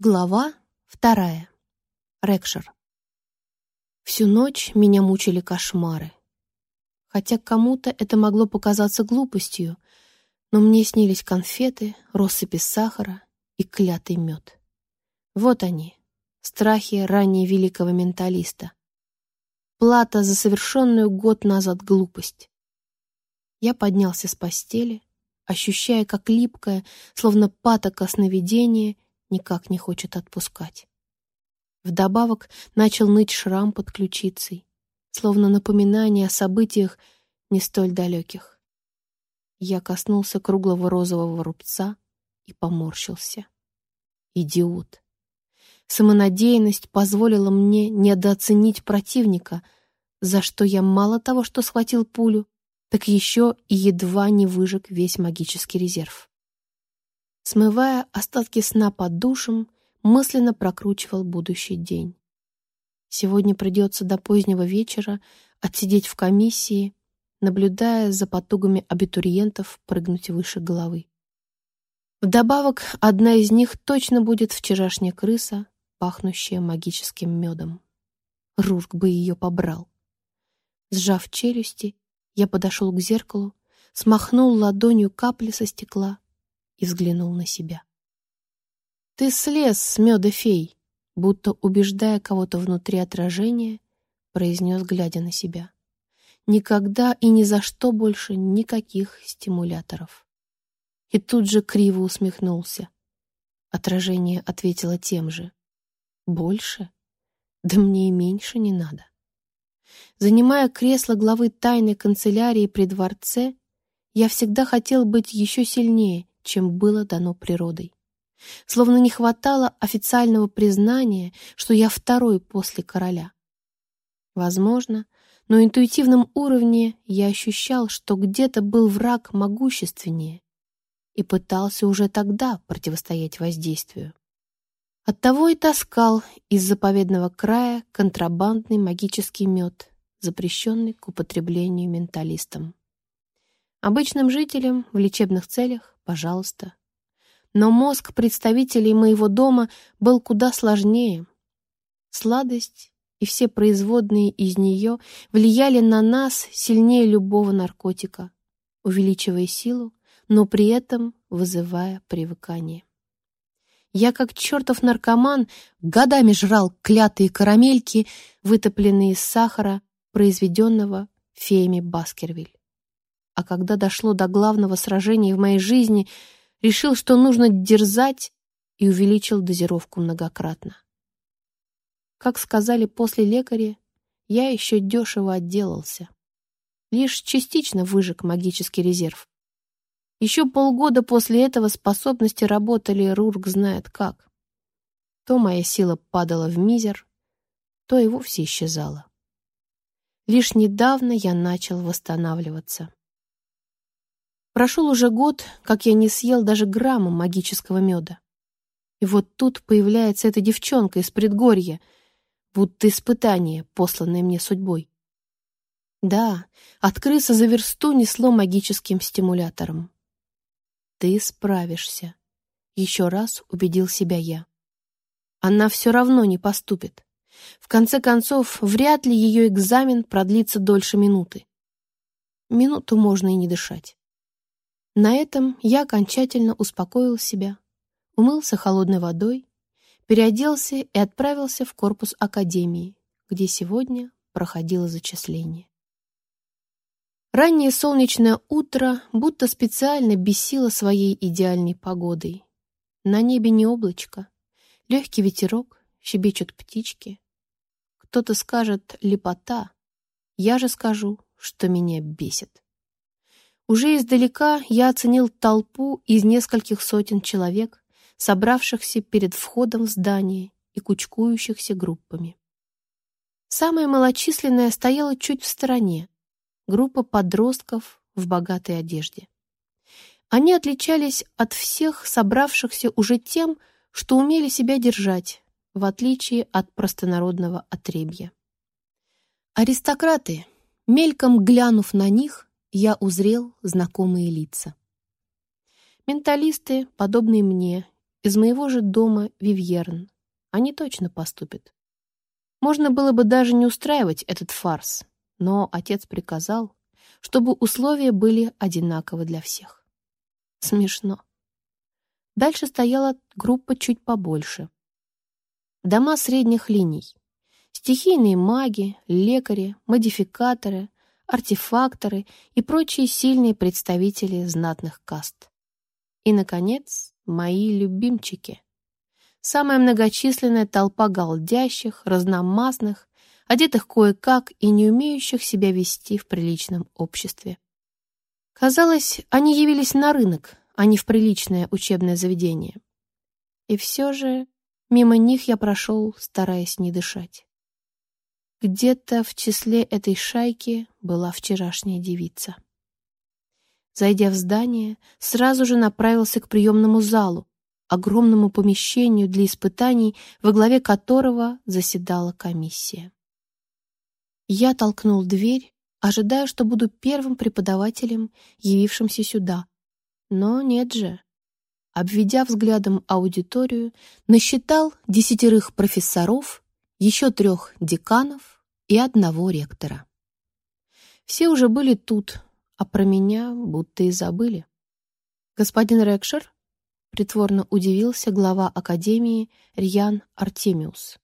Глава вторая. Рекшер. Всю ночь меня мучили кошмары. Хотя кому-то это могло показаться глупостью, но мне снились конфеты, россыпи сахара и клятый мед. Вот они, страхи ранее великого менталиста. Плата за совершенную год назад глупость. Я поднялся с постели, ощущая, как липкое, словно патока сновидение — никак не хочет отпускать. Вдобавок начал ныть шрам под ключицей, словно напоминание о событиях не столь далеких. Я коснулся круглого розового рубца и поморщился. Идиот. Самонадеянность позволила мне недооценить противника, за что я мало того, что схватил пулю, так еще и едва не выжег весь магический резерв. Смывая остатки сна под душем, мысленно прокручивал будущий день. Сегодня придется до позднего вечера отсидеть в комиссии, наблюдая за потугами абитуриентов прыгнуть выше головы. Вдобавок, одна из них точно будет вчерашняя крыса, пахнущая магическим медом. Рурк бы ее побрал. Сжав челюсти, я подошел к зеркалу, смахнул ладонью капли со стекла и взглянул на себя. «Ты слез с меда фей», будто убеждая кого-то внутри отражения, произнес, глядя на себя. «Никогда и ни за что больше никаких стимуляторов». И тут же криво усмехнулся. Отражение ответило тем же. «Больше? Да мне и меньше не надо». Занимая кресло главы тайной канцелярии при дворце, я всегда хотел быть еще сильнее чем было дано природой. Словно не хватало официального признания, что я второй после короля. Возможно, но интуитивном уровне я ощущал, что где-то был враг могущественнее и пытался уже тогда противостоять воздействию. Оттого и таскал из заповедного края контрабандный магический мед, запрещенный к употреблению менталистам. Обычным жителям в лечебных целях пожалуйста. Но мозг представителей моего дома был куда сложнее. Сладость и все производные из нее влияли на нас сильнее любого наркотика, увеличивая силу, но при этом вызывая привыкание. Я, как чертов наркоман, годами жрал клятые карамельки, вытопленные из сахара, произведенного феями Баскервиль а когда дошло до главного сражения в моей жизни, решил, что нужно дерзать, и увеличил дозировку многократно. Как сказали после лекаря, я еще дешево отделался. Лишь частично выжег магический резерв. Еще полгода после этого способности работали Рурк знает как. То моя сила падала в мизер, то и вовсе исчезала. Лишь недавно я начал восстанавливаться. Прошел уже год, как я не съел даже грамма магического меда. И вот тут появляется эта девчонка из предгорья, будто испытание, посланное мне судьбой. Да, от крысы за версту несло магическим стимулятором. «Ты справишься», — еще раз убедил себя я. Она все равно не поступит. В конце концов, вряд ли ее экзамен продлится дольше минуты. Минуту можно и не дышать. На этом я окончательно успокоил себя, умылся холодной водой, переоделся и отправился в корпус академии, где сегодня проходило зачисление. Раннее солнечное утро будто специально бесило своей идеальной погодой. На небе не облачко, легкий ветерок, щебечут птички. Кто-то скажет «лепота», я же скажу, что меня бесит. Уже издалека я оценил толпу из нескольких сотен человек, собравшихся перед входом в здание и кучкующихся группами. Самая малочисленная стояла чуть в стороне, группа подростков в богатой одежде. Они отличались от всех собравшихся уже тем, что умели себя держать, в отличие от простонародного отребья. Аристократы, мельком глянув на них, я узрел знакомые лица. Менталисты, подобные мне, из моего же дома Вивьерн. Они точно поступят. Можно было бы даже не устраивать этот фарс, но отец приказал, чтобы условия были одинаковы для всех. Смешно. Дальше стояла группа чуть побольше. Дома средних линий. Стихийные маги, лекари, модификаторы, артефакторы и прочие сильные представители знатных каст. И, наконец, мои любимчики. Самая многочисленная толпа голдящих, разномастных, одетых кое-как и не умеющих себя вести в приличном обществе. Казалось, они явились на рынок, а не в приличное учебное заведение. И все же мимо них я прошел, стараясь не дышать. Где-то в числе этой шайки была вчерашняя девица. Зайдя в здание, сразу же направился к приемному залу, огромному помещению для испытаний, во главе которого заседала комиссия. Я толкнул дверь, ожидая, что буду первым преподавателем, явившимся сюда. Но нет же. Обведя взглядом аудиторию, насчитал десятерых профессоров, еще трех деканов и одного ректора. Все уже были тут, а про меня будто и забыли. «Господин Рекшер?» — притворно удивился глава Академии Рьян Артемиус.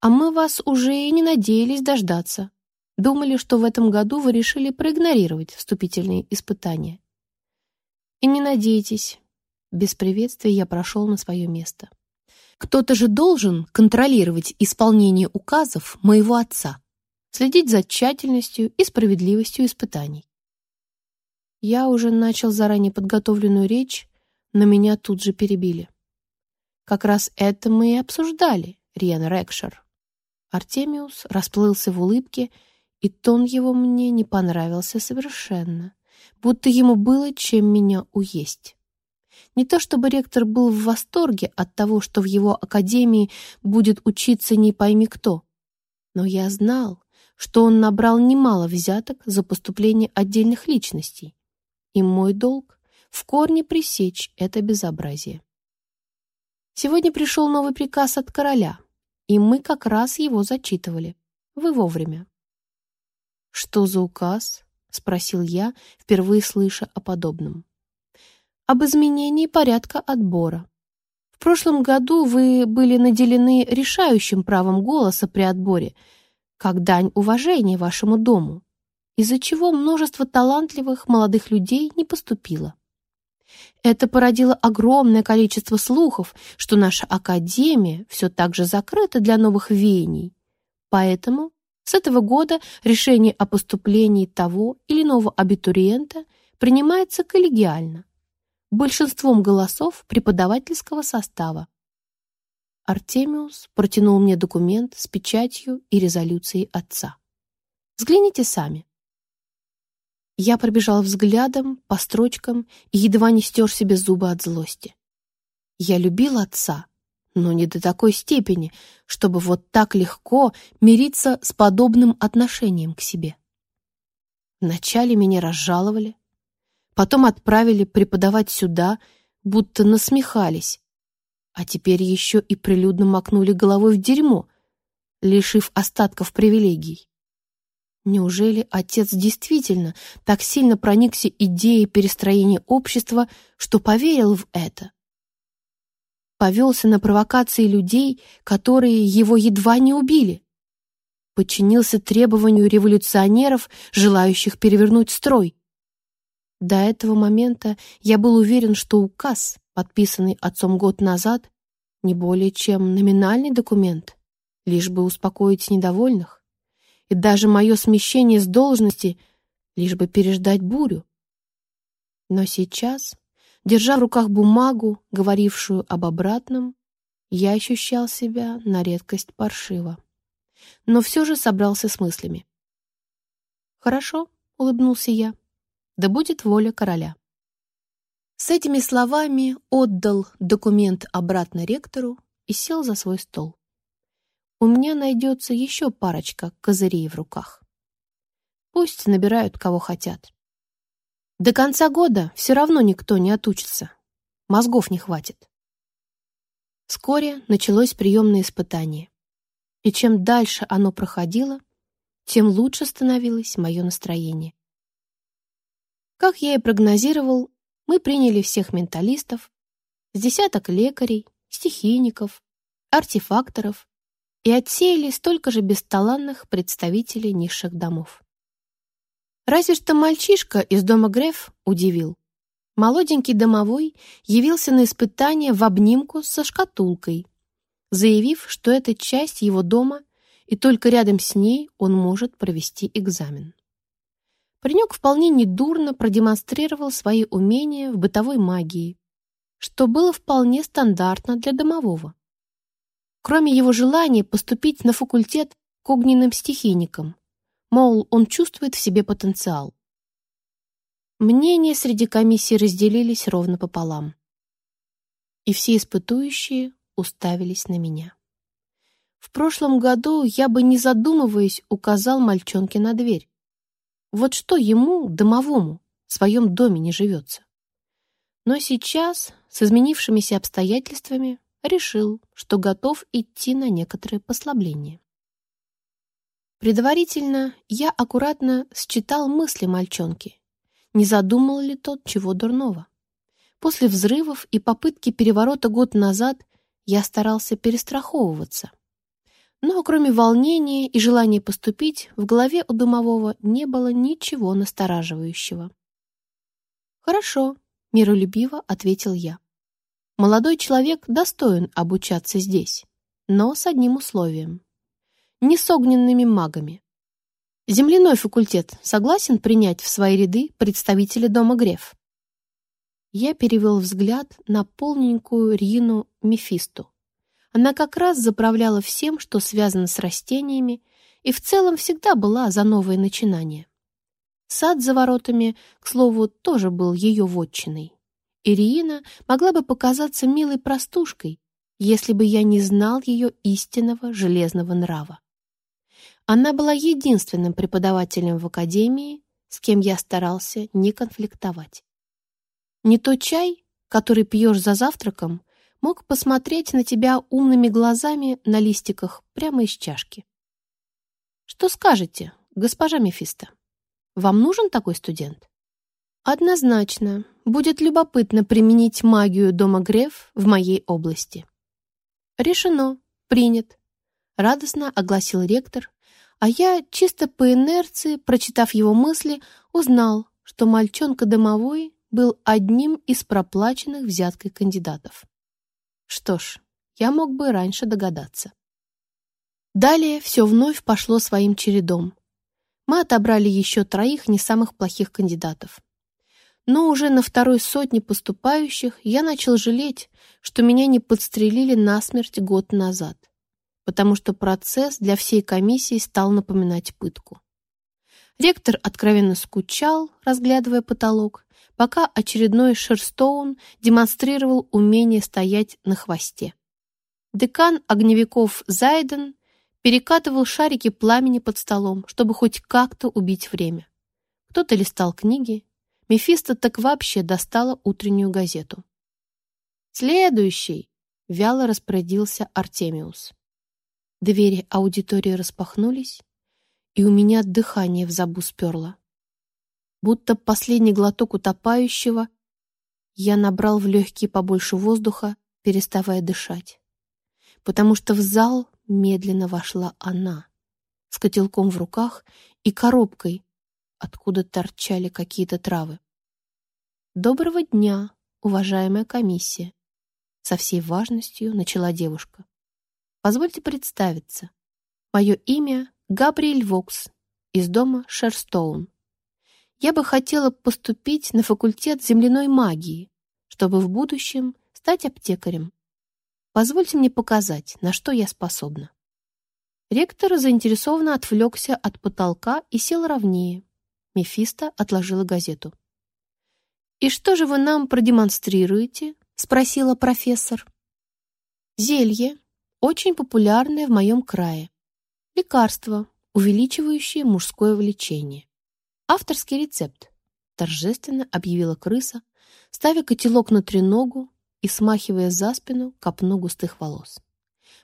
«А мы вас уже и не надеялись дождаться. Думали, что в этом году вы решили проигнорировать вступительные испытания. И не надейтесь». Без приветствия я прошел на свое место. «Кто-то же должен контролировать исполнение указов моего отца следить за тщательностью и справедливостью испытаний. Я уже начал заранее подготовленную речь, но меня тут же перебили. Как раз это мы и обсуждали, Риан Рекшер. Артемиус расплылся в улыбке, и тон его мне не понравился совершенно, будто ему было чем меня уесть. Не то чтобы ректор был в восторге от того, что в его академии будет учиться не пойми кто, но я знал, что он набрал немало взяток за поступление отдельных личностей, и мой долг — в корне пресечь это безобразие. Сегодня пришел новый приказ от короля, и мы как раз его зачитывали. Вы вовремя. «Что за указ?» — спросил я, впервые слыша о подобном. «Об изменении порядка отбора. В прошлом году вы были наделены решающим правом голоса при отборе — как дань уважения вашему дому, из-за чего множество талантливых молодых людей не поступило. Это породило огромное количество слухов, что наша академия все так же закрыта для новых веяний. Поэтому с этого года решение о поступлении того или иного абитуриента принимается коллегиально, большинством голосов преподавательского состава. Артемиус протянул мне документ с печатью и резолюцией отца. «Взгляните сами». Я пробежал взглядом по строчкам и едва не стер себе зубы от злости. Я любил отца, но не до такой степени, чтобы вот так легко мириться с подобным отношением к себе. Вначале меня разжаловали, потом отправили преподавать сюда, будто насмехались, а теперь еще и прилюдно макнули головой в дерьмо, лишив остатков привилегий. Неужели отец действительно так сильно проникся идеей перестроения общества, что поверил в это? Повелся на провокации людей, которые его едва не убили. Подчинился требованию революционеров, желающих перевернуть строй. До этого момента я был уверен, что указ, подписанный отцом год назад, не более чем номинальный документ, лишь бы успокоить недовольных. И даже мое смещение с должности, лишь бы переждать бурю. Но сейчас, держа в руках бумагу, говорившую об обратном, я ощущал себя на редкость паршиво. Но все же собрался с мыслями. «Хорошо», — улыбнулся я, — «да будет воля короля». С этими словами отдал документ обратно ректору и сел за свой стол. У меня найдется еще парочка козырей в руках. Пусть набирают кого хотят. До конца года все равно никто не отучится. Мозгов не хватит. Вскоре началось приемное испытание. И чем дальше оно проходило, тем лучше становилось мое настроение. Как я и прогнозировал, мы приняли всех менталистов, с десяток лекарей, стихийников, артефакторов и отсеяли столько же бесталанных представителей низших домов. Разве что мальчишка из дома Греф удивил. Молоденький домовой явился на испытание в обнимку со шкатулкой, заявив, что это часть его дома, и только рядом с ней он может провести экзамен. Паренек вполне недурно продемонстрировал свои умения в бытовой магии, что было вполне стандартно для домового. Кроме его желания поступить на факультет к огненным стихийникам, мол, он чувствует в себе потенциал. Мнения среди комиссии разделились ровно пополам. И все испытующие уставились на меня. В прошлом году я бы, не задумываясь, указал мальчонке на дверь. Вот что ему, домовому, в своем доме не живется. Но сейчас, с изменившимися обстоятельствами, решил, что готов идти на некоторые послабления. Предварительно я аккуратно считал мысли мальчонки, не задумал ли тот чего дурного. После взрывов и попытки переворота год назад я старался перестраховываться. Но кроме волнения и желания поступить, в голове у домового не было ничего настораживающего. «Хорошо», — миролюбиво ответил я. «Молодой человек достоин обучаться здесь, но с одним условием. Не с огненными магами. Земляной факультет согласен принять в свои ряды представителя дома Греф?» Я перевел взгляд на полненькую Рину Мефисту. Она как раз заправляла всем, что связано с растениями, и в целом всегда была за новые начинания. Сад за воротами, к слову, тоже был ее вотчиной. Ириина могла бы показаться милой простушкой, если бы я не знал ее истинного железного нрава. Она была единственным преподавателем в академии, с кем я старался не конфликтовать. Не то чай, который пьешь за завтраком, мог посмотреть на тебя умными глазами на листиках прямо из чашки. Что скажете, госпожа Мефисто? Вам нужен такой студент? Однозначно, будет любопытно применить магию дома Греф в моей области. Решено, принят, радостно огласил ректор, а я, чисто по инерции, прочитав его мысли, узнал, что мальчонка домовой был одним из проплаченных взяткой кандидатов. Что ж, я мог бы раньше догадаться. Далее все вновь пошло своим чередом. Мы отобрали еще троих не самых плохих кандидатов. Но уже на второй сотне поступающих я начал жалеть, что меня не подстрелили насмерть год назад, потому что процесс для всей комиссии стал напоминать пытку. Ректор откровенно скучал, разглядывая потолок, пока очередной Шерстоун демонстрировал умение стоять на хвосте. Декан огневиков Зайден перекатывал шарики пламени под столом, чтобы хоть как-то убить время. Кто-то листал книги, Мефисто так вообще достала утреннюю газету. «Следующий!» — вяло распорядился Артемиус. Двери аудитории распахнулись, и у меня дыхание в забу сперло. Будто последний глоток утопающего, я набрал в легкие побольше воздуха, переставая дышать. Потому что в зал медленно вошла она, с котелком в руках и коробкой, откуда торчали какие-то травы. «Доброго дня, уважаемая комиссия!» Со всей важностью начала девушка. «Позвольте представиться. Мое имя Габриэль Вокс из дома Шерстоун. Я бы хотела поступить на факультет земляной магии, чтобы в будущем стать аптекарем. Позвольте мне показать, на что я способна. Ректор заинтересованно отвлекся от потолка и сел ровнее. Мефисто отложила газету. «И что же вы нам продемонстрируете?» — спросила профессор. «Зелье, очень популярное в моем крае. Лекарство, увеличивающее мужское влечение. Авторский рецепт, торжественно объявила крыса, ставя котелок на треногу и смахивая за спину копну густых волос.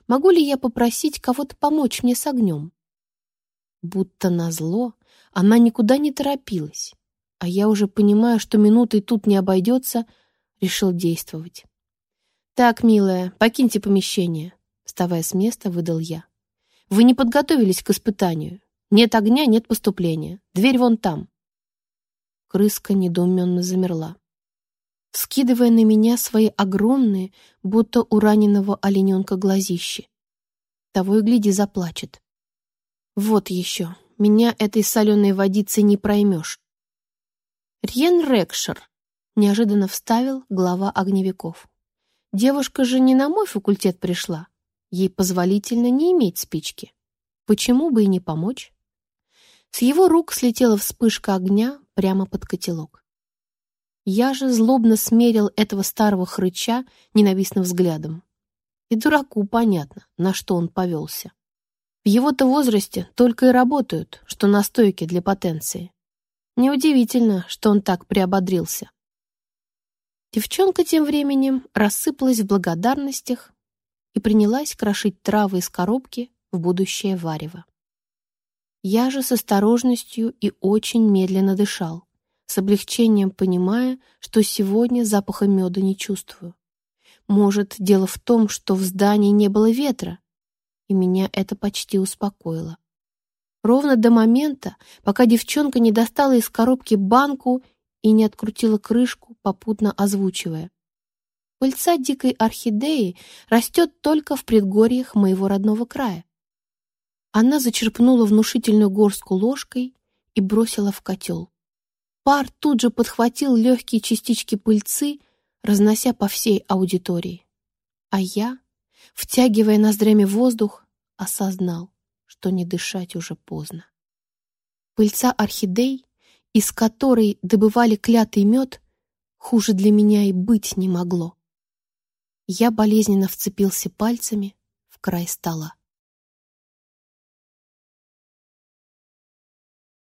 «Могу ли я попросить кого-то помочь мне с огнем?» Будто назло, она никуда не торопилась, а я уже понимаю, что минутой тут не обойдется, решил действовать. «Так, милая, покиньте помещение», — вставая с места, выдал я. «Вы не подготовились к испытанию. Нет огня, нет поступления. Дверь вон там». Крыска недоуменно замерла, скидывая на меня свои огромные, будто у раненого олененка глазищи. Того и гляди заплачет. Вот еще, меня этой соленой водицей не проймешь. Рьен Рекшер неожиданно вставил глава огневиков. Девушка же не на мой факультет пришла. Ей позволительно не иметь спички. Почему бы и не помочь? С его рук слетела вспышка огня прямо под котелок. Я же злобно смерил этого старого хрыча ненавистным взглядом. И дураку понятно, на что он повелся. В его-то возрасте только и работают, что настойки для потенции. Неудивительно, что он так приободрился. Девчонка тем временем рассыпалась в благодарностях и принялась крошить травы из коробки в будущее варево. Я же с осторожностью и очень медленно дышал, с облегчением понимая, что сегодня запаха меда не чувствую. Может, дело в том, что в здании не было ветра, и меня это почти успокоило. Ровно до момента, пока девчонка не достала из коробки банку и не открутила крышку, попутно озвучивая. Пыльца дикой орхидеи растет только в предгорьях моего родного края. Она зачерпнула внушительную горстку ложкой и бросила в котел. Пар тут же подхватил легкие частички пыльцы, разнося по всей аудитории. А я, втягивая ноздрями воздух, осознал, что не дышать уже поздно. Пыльца орхидей из которой добывали клятый мед, хуже для меня и быть не могло. Я болезненно вцепился пальцами в край стола.